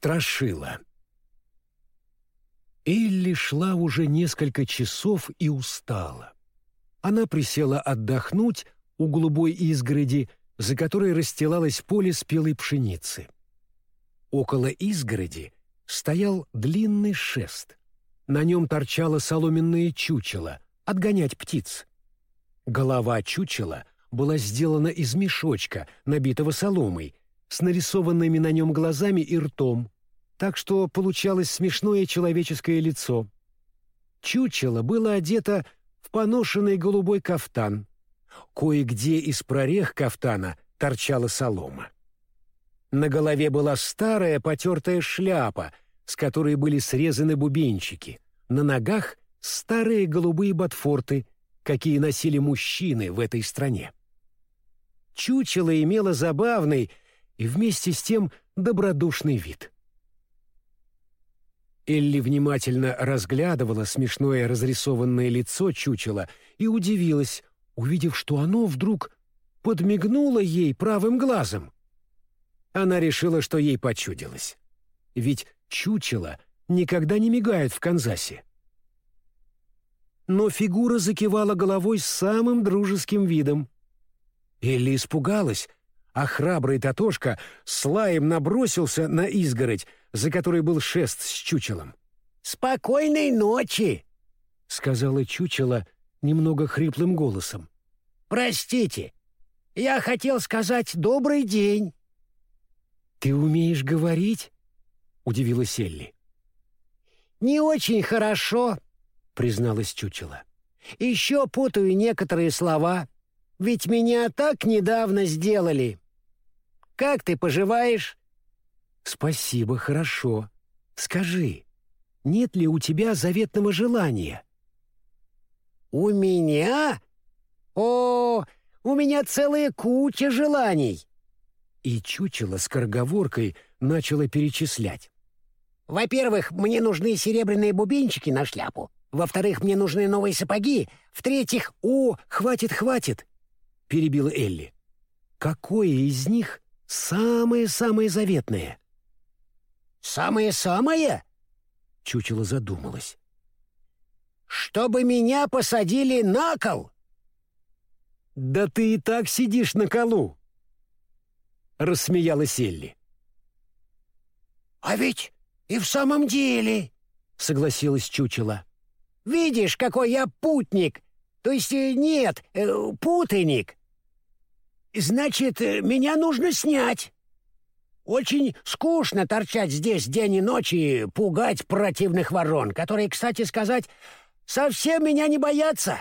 Страшила. Элли шла уже несколько часов и устала. Она присела отдохнуть у голубой изгороди, за которой расстилалось поле спелой пшеницы. Около изгороди стоял длинный шест. На нем торчало соломенное чучело — отгонять птиц. Голова чучела была сделана из мешочка, набитого соломой, с нарисованными на нем глазами и ртом, так что получалось смешное человеческое лицо. Чучело было одето в поношенный голубой кафтан. Кое-где из прорех кафтана торчала солома. На голове была старая потертая шляпа, с которой были срезаны бубенчики. На ногах старые голубые ботфорты, какие носили мужчины в этой стране. Чучело имело забавный и вместе с тем добродушный вид. Элли внимательно разглядывала смешное разрисованное лицо чучела и удивилась, увидев, что оно вдруг подмигнуло ей правым глазом. Она решила, что ей почудилось. Ведь чучело никогда не мигает в Канзасе. Но фигура закивала головой с самым дружеским видом. Элли испугалась, а храбрый Татошка с лаем набросился на изгородь, за которой был шест с чучелом. «Спокойной ночи!» — сказала чучело немного хриплым голосом. «Простите, я хотел сказать добрый день». «Ты умеешь говорить?» — удивилась Элли. «Не очень хорошо», — призналась чучело. «Еще путаю некоторые слова, ведь меня так недавно сделали». Как ты поживаешь?» «Спасибо, хорошо. Скажи, нет ли у тебя заветного желания?» «У меня? О, у меня целая куча желаний!» И чучело с корговоркой начало перечислять. «Во-первых, мне нужны серебряные бубенчики на шляпу. Во-вторых, мне нужны новые сапоги. В-третьих, о, хватит, хватит!» — перебила Элли. «Какое из них Самое-самое заветное. Самое-самое? Чучело задумалось. Чтобы меня посадили на кол? Да ты и так сидишь на колу. Рассмеялась Элли. А ведь и в самом деле, согласилась чучело. Видишь, какой я путник. То есть э, нет, э, путаник. Значит, э, меня нужно снять. Очень скучно торчать здесь день и ночь и пугать противных ворон, которые, кстати сказать, совсем меня не боятся.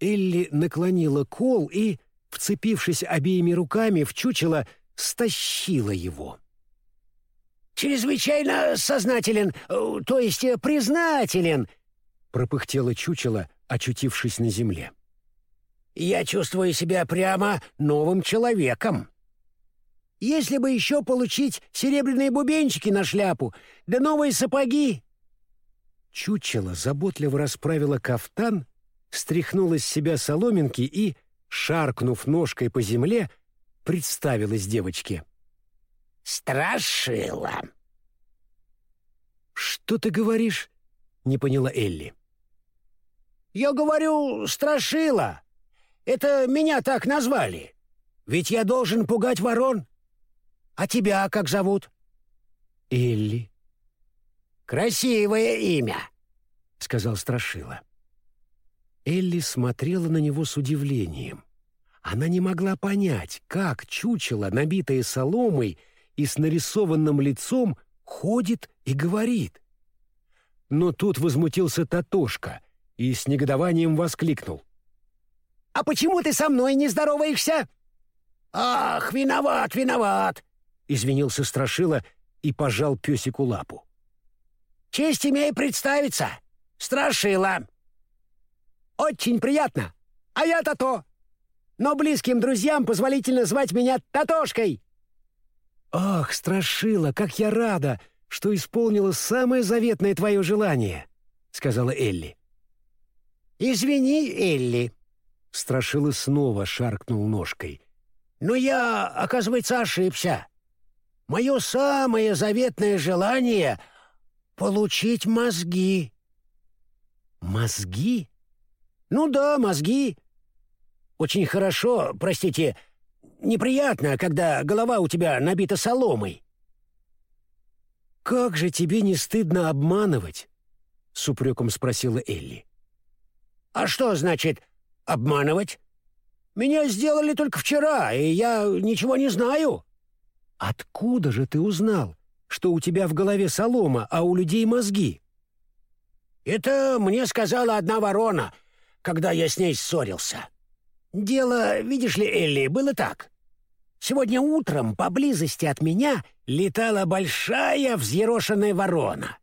Элли наклонила кол и, вцепившись обеими руками в чучело, стащила его. «Чрезвычайно сознателен, э, то есть э, признателен», — пропыхтело чучело, очутившись на земле я чувствую себя прямо новым человеком. Если бы еще получить серебряные бубенчики на шляпу, да новые сапоги!» Чучело заботливо расправила кафтан, стряхнула с себя соломинки и, шаркнув ножкой по земле, представилась девочке. «Страшила!» «Что ты говоришь?» — не поняла Элли. «Я говорю, страшила!» Это меня так назвали. Ведь я должен пугать ворон. А тебя как зовут? Элли. Красивое имя, сказал Страшила. Элли смотрела на него с удивлением. Она не могла понять, как чучело, набитое соломой и с нарисованным лицом, ходит и говорит. Но тут возмутился Татошка и с негодованием воскликнул. А почему ты со мной не здороваешься?» «Ах, виноват, виноват!» — извинился Страшила и пожал песику лапу. «Честь имею представиться! Страшила!» «Очень приятно! А я Тато! Но близким друзьям позволительно звать меня Татошкой!» «Ах, Страшила, как я рада, что исполнила самое заветное твое желание!» — сказала Элли. «Извини, Элли», Страшила снова шаркнул ножкой. «Но я, оказывается, ошибся. мое самое заветное желание — получить мозги». «Мозги?» «Ну да, мозги. Очень хорошо, простите, неприятно, когда голова у тебя набита соломой». «Как же тебе не стыдно обманывать?» — с упреком спросила Элли. «А что значит обманывать? Меня сделали только вчера, и я ничего не знаю». «Откуда же ты узнал, что у тебя в голове солома, а у людей мозги?» «Это мне сказала одна ворона, когда я с ней ссорился. Дело, видишь ли, Элли, было так. Сегодня утром поблизости от меня летала большая взъерошенная ворона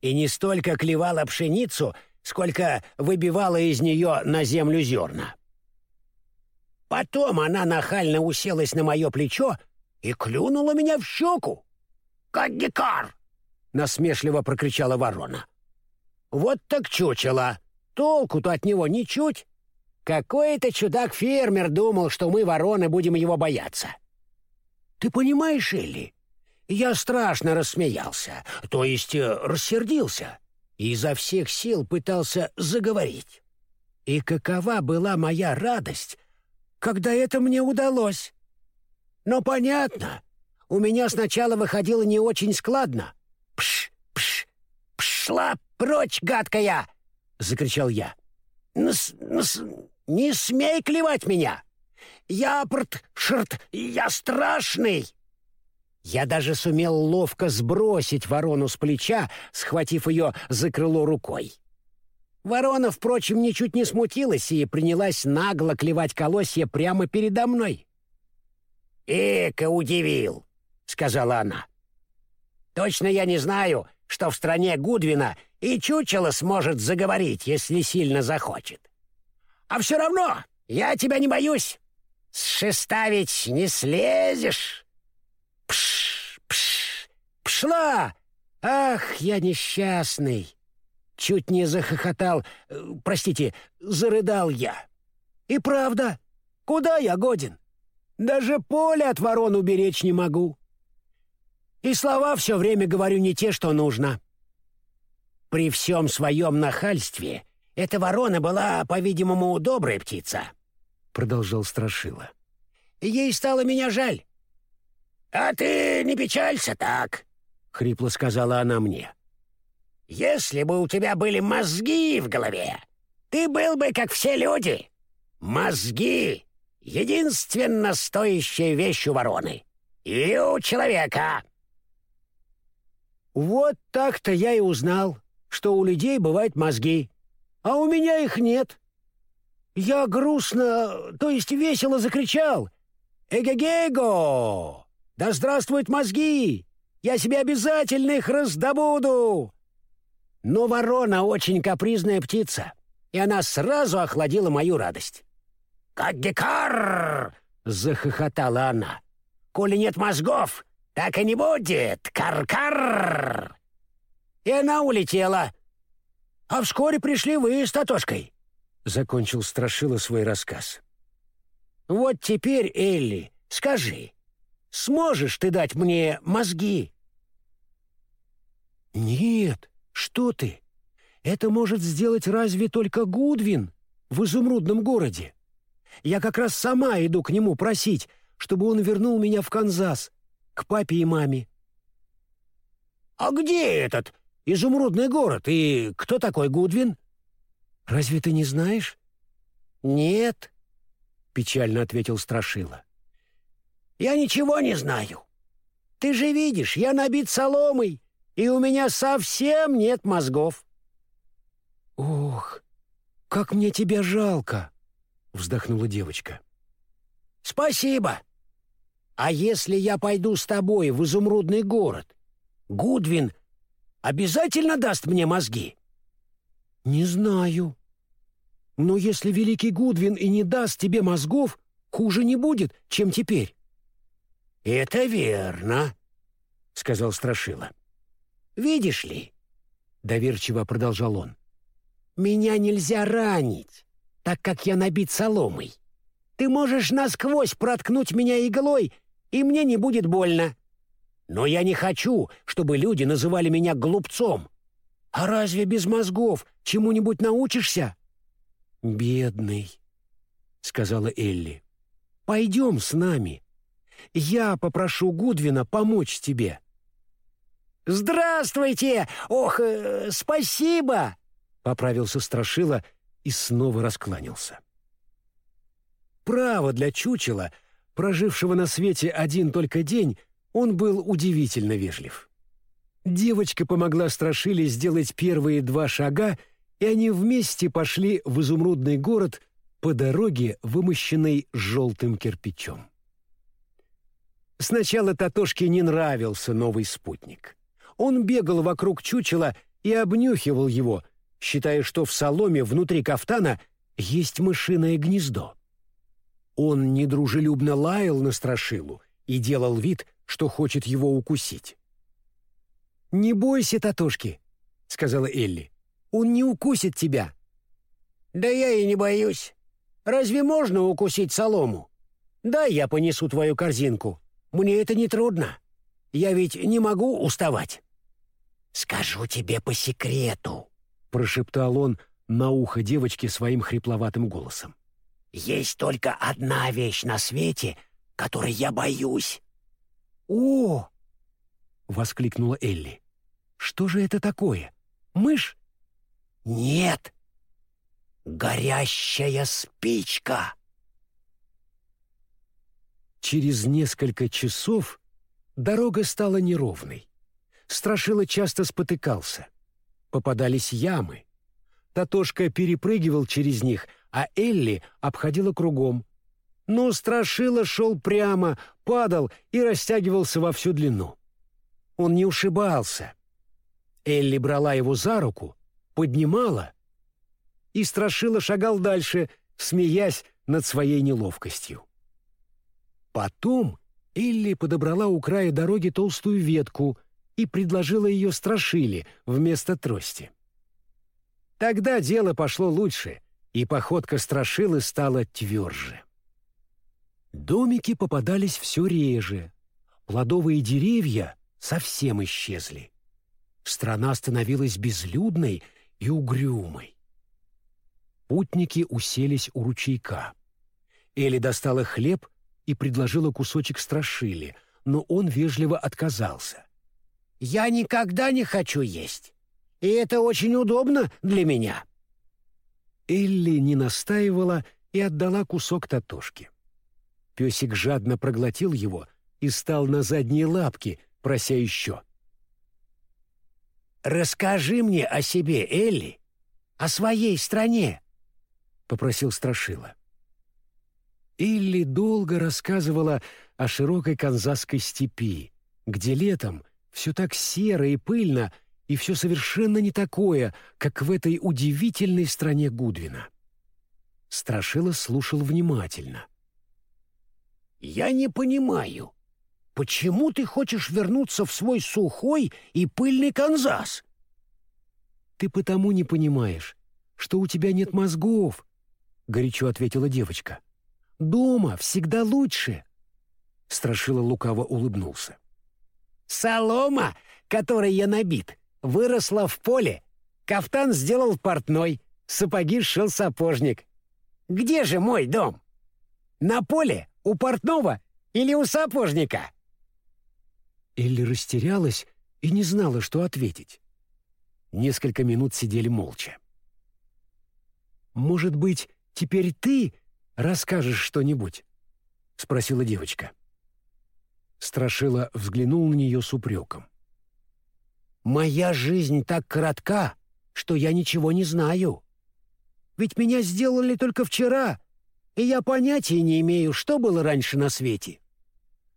и не столько клевала пшеницу, сколько выбивала из нее на землю зерна. Потом она нахально уселась на мое плечо и клюнула меня в щеку. «Как гекар!» — насмешливо прокричала ворона. «Вот так чучело! Толку-то от него ничуть! Какой-то чудак-фермер думал, что мы, вороны, будем его бояться. Ты понимаешь, Элли, я страшно рассмеялся, то есть э, рассердился, и изо всех сил пытался заговорить. И какова была моя радость, когда это мне удалось. Но понятно, у меня сначала выходило не очень складно. «Пш, пш, пшла прочь, гадкая!» — закричал я. «Нс, нс, не смей клевать меня! Я прт, шрт, я страшный!» Я даже сумел ловко сбросить ворону с плеча, схватив ее за крыло рукой. Ворона, впрочем, ничуть не смутилась и принялась нагло клевать колосья прямо передо мной. «Эка удивил», — сказала она. «Точно я не знаю, что в стране Гудвина и чучело сможет заговорить, если сильно захочет. А все равно я тебя не боюсь. С шеста ведь не слезешь». Пшла! Ах, я несчастный! Чуть не захохотал, э, простите, зарыдал я. И правда, куда я годен? Даже поле от ворон уберечь не могу. И слова все время говорю не те, что нужно. При всем своем нахальстве эта ворона была, по-видимому, добрая птица, — продолжал Страшила. Ей стало меня жаль. «А ты не печалься так», — хрипло сказала она мне. «Если бы у тебя были мозги в голове, ты был бы как все люди. Мозги — единственно стоящая вещь у вороны. И у человека». Вот так-то я и узнал, что у людей бывают мозги, а у меня их нет. Я грустно, то есть весело закричал «Эгегего!» Да здравствуют мозги! Я себе обязательно их раздобуду!» Но ворона очень капризная птица, и она сразу охладила мою радость. «Как гекар!» — захохотала она. «Коли нет мозгов, так и не будет! Кар-кар!» И она улетела. А вскоре пришли вы с Татошкой. Закончил Страшила свой рассказ. «Вот теперь, Элли, скажи, Сможешь ты дать мне мозги?» «Нет, что ты! Это может сделать разве только Гудвин в изумрудном городе. Я как раз сама иду к нему просить, чтобы он вернул меня в Канзас, к папе и маме». «А где этот изумрудный город и кто такой Гудвин?» «Разве ты не знаешь?» «Нет», — печально ответил Страшила. Я ничего не знаю. Ты же видишь, я набит соломой, и у меня совсем нет мозгов». «Ох, как мне тебя жалко!» — вздохнула девочка. «Спасибо. А если я пойду с тобой в изумрудный город, Гудвин обязательно даст мне мозги?» «Не знаю. Но если великий Гудвин и не даст тебе мозгов, хуже не будет, чем теперь». «Это верно», — сказал Страшила. «Видишь ли», — доверчиво продолжал он, — «меня нельзя ранить, так как я набит соломой. Ты можешь насквозь проткнуть меня иглой, и мне не будет больно. Но я не хочу, чтобы люди называли меня глупцом. А разве без мозгов чему-нибудь научишься?» «Бедный», — сказала Элли. «Пойдем с нами. Я попрошу Гудвина помочь тебе». «Здравствуйте! Ох, э, спасибо!» — поправился Страшила и снова раскланялся. Право для чучела, прожившего на свете один только день, он был удивительно вежлив. Девочка помогла Страшиле сделать первые два шага, и они вместе пошли в изумрудный город по дороге, вымощенной желтым кирпичом. Сначала Татошке не нравился новый спутник. Он бегал вокруг чучела и обнюхивал его, считая, что в соломе внутри кафтана есть мышиное гнездо. Он недружелюбно лаял на Страшилу и делал вид, что хочет его укусить. «Не бойся, Татошки», — сказала Элли. «Он не укусит тебя». «Да я и не боюсь. Разве можно укусить солому? Да, я понесу твою корзинку. Мне это не трудно. Я ведь не могу уставать». «Скажу тебе по секрету», — прошептал он на ухо девочке своим хрипловатым голосом. «Есть только одна вещь на свете, которой я боюсь». «О!» — воскликнула Элли. «Что же это такое? Мышь?» «Нет! Горящая спичка!» Через несколько часов дорога стала неровной. Страшила часто спотыкался. Попадались ямы. Татошка перепрыгивал через них, а Элли обходила кругом. Но Страшила шел прямо, падал и растягивался во всю длину. Он не ушибался. Элли брала его за руку, поднимала, и Страшила шагал дальше, смеясь над своей неловкостью. Потом Элли подобрала у края дороги толстую ветку и предложила ее Страшиле вместо трости. Тогда дело пошло лучше, и походка Страшилы стала тверже. Домики попадались все реже, плодовые деревья совсем исчезли. Страна становилась безлюдной и угрюмой. Путники уселись у ручейка. Элли достала хлеб и предложила кусочек страшили, но он вежливо отказался. «Я никогда не хочу есть, и это очень удобно для меня». Элли не настаивала и отдала кусок Татошке. Песик жадно проглотил его и стал на задние лапки, прося еще. «Расскажи мне о себе, Элли, о своей стране», — попросил Страшила. Элли долго рассказывала о широкой канзасской степи, где летом все так серо и пыльно, и все совершенно не такое, как в этой удивительной стране Гудвина. Страшила слушал внимательно. «Я не понимаю, Почему ты хочешь вернуться в свой сухой и пыльный Канзас?» «Ты потому не понимаешь, что у тебя нет мозгов», — горячо ответила девочка. «Дома всегда лучше». Страшила лукаво улыбнулся. «Солома, которой я набит, выросла в поле. Кафтан сделал портной, сапоги сшил сапожник. Где же мой дом? На поле, у портного или у сапожника?» Элли растерялась и не знала, что ответить. Несколько минут сидели молча. «Может быть, теперь ты расскажешь что-нибудь?» — спросила девочка. Страшила взглянул на нее с упреком. «Моя жизнь так коротка, что я ничего не знаю. Ведь меня сделали только вчера, и я понятия не имею, что было раньше на свете.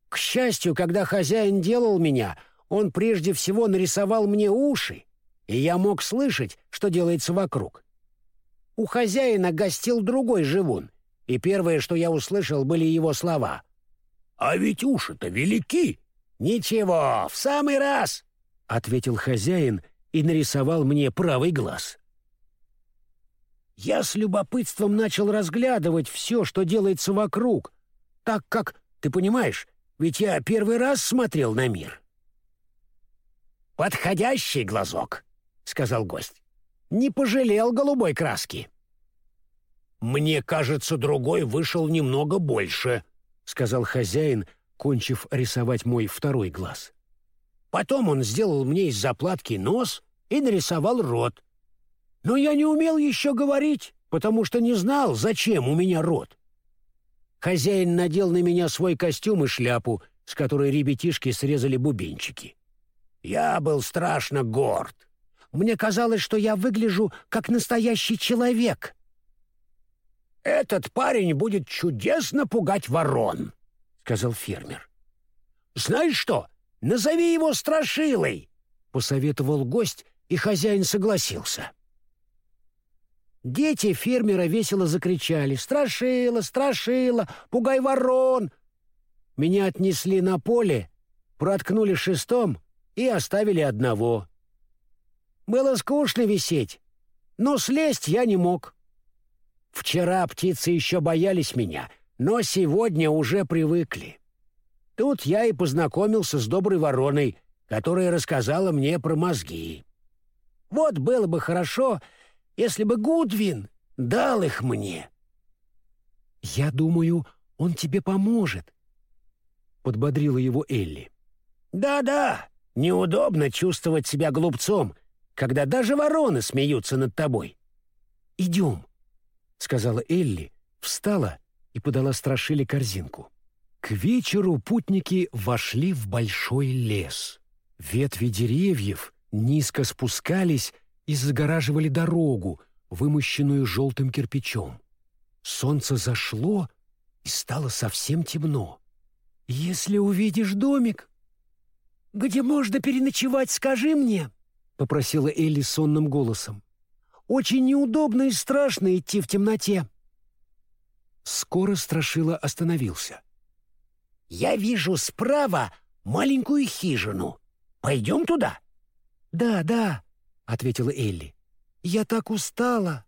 К счастью, когда хозяин делал меня, он прежде всего нарисовал мне уши, и я мог слышать, что делается вокруг. У хозяина гостил другой живун, и первое, что я услышал, были его слова. «А ведь уши-то велики!» «Ничего, в самый раз!» — ответил хозяин и нарисовал мне правый глаз. Я с любопытством начал разглядывать все, что делается вокруг, так как, ты понимаешь, ведь я первый раз смотрел на мир. «Подходящий глазок», — сказал гость. «Не пожалел голубой краски». «Мне кажется, другой вышел немного больше», — сказал хозяин, кончив рисовать мой второй глаз. Потом он сделал мне из заплатки нос и нарисовал рот. Но я не умел еще говорить, потому что не знал, зачем у меня рот. Хозяин надел на меня свой костюм и шляпу, с которой ребятишки срезали бубенчики. Я был страшно горд. Мне казалось, что я выгляжу как настоящий человек. «Этот парень будет чудесно пугать ворон», — сказал фермер. «Знаешь что, назови его Страшилой», — посоветовал гость, и хозяин согласился. Дети фермера весело закричали «Страшила! Страшила! Пугай ворон!» Меня отнесли на поле, проткнули шестом и оставили одного. Было скучно висеть, но слезть я не мог. Вчера птицы еще боялись меня, но сегодня уже привыкли. Тут я и познакомился с доброй вороной, которая рассказала мне про мозги. Вот было бы хорошо, если бы Гудвин дал их мне. «Я думаю, он тебе поможет», — подбодрила его Элли. «Да-да, Неудобно чувствовать себя глупцом, когда даже вороны смеются над тобой. «Идем», — сказала Элли, встала и подала Страшиле корзинку. К вечеру путники вошли в большой лес. Ветви деревьев низко спускались и загораживали дорогу, вымощенную желтым кирпичом. Солнце зашло, и стало совсем темно. «Если увидишь домик, «Где можно переночевать, скажи мне», — попросила Элли сонным голосом. «Очень неудобно и страшно идти в темноте». Скоро Страшила остановился. «Я вижу справа маленькую хижину. Пойдем туда?» «Да, да», — ответила Элли. «Я так устала».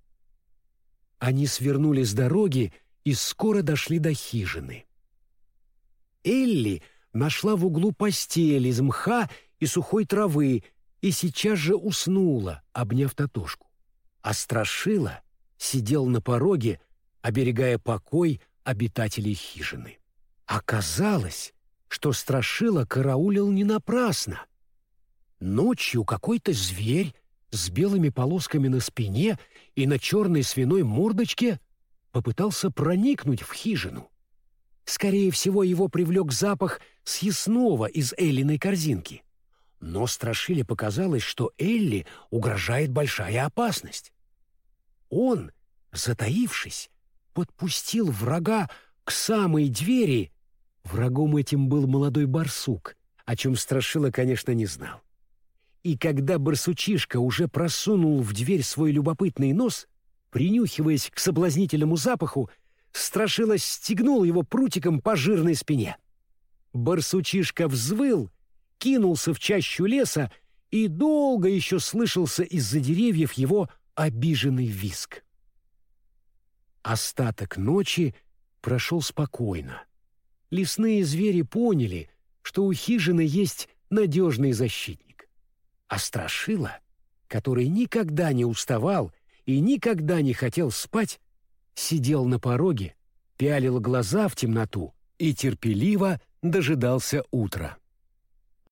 Они свернули с дороги и скоро дошли до хижины. Элли нашла в углу постель из мха и сухой травы и сейчас же уснула, обняв Татошку. А Страшила сидел на пороге, оберегая покой обитателей хижины. Оказалось, что Страшила караулил не напрасно. Ночью какой-то зверь с белыми полосками на спине и на черной свиной мордочке попытался проникнуть в хижину. Скорее всего, его привлек запах съестного из Эллиной корзинки. Но Страшиле показалось, что Элли угрожает большая опасность. Он, затаившись, подпустил врага к самой двери. Врагом этим был молодой барсук, о чем Страшила, конечно, не знал. И когда барсучишка уже просунул в дверь свой любопытный нос, принюхиваясь к соблазнительному запаху, Страшила стегнул его прутиком по жирной спине. Барсучишка взвыл, кинулся в чащу леса, и долго еще слышался из-за деревьев его обиженный виск. Остаток ночи прошел спокойно. Лесные звери поняли, что у хижины есть надежный защитник. А Страшила, который никогда не уставал и никогда не хотел спать, сидел на пороге, пялил глаза в темноту и терпеливо дожидался утра.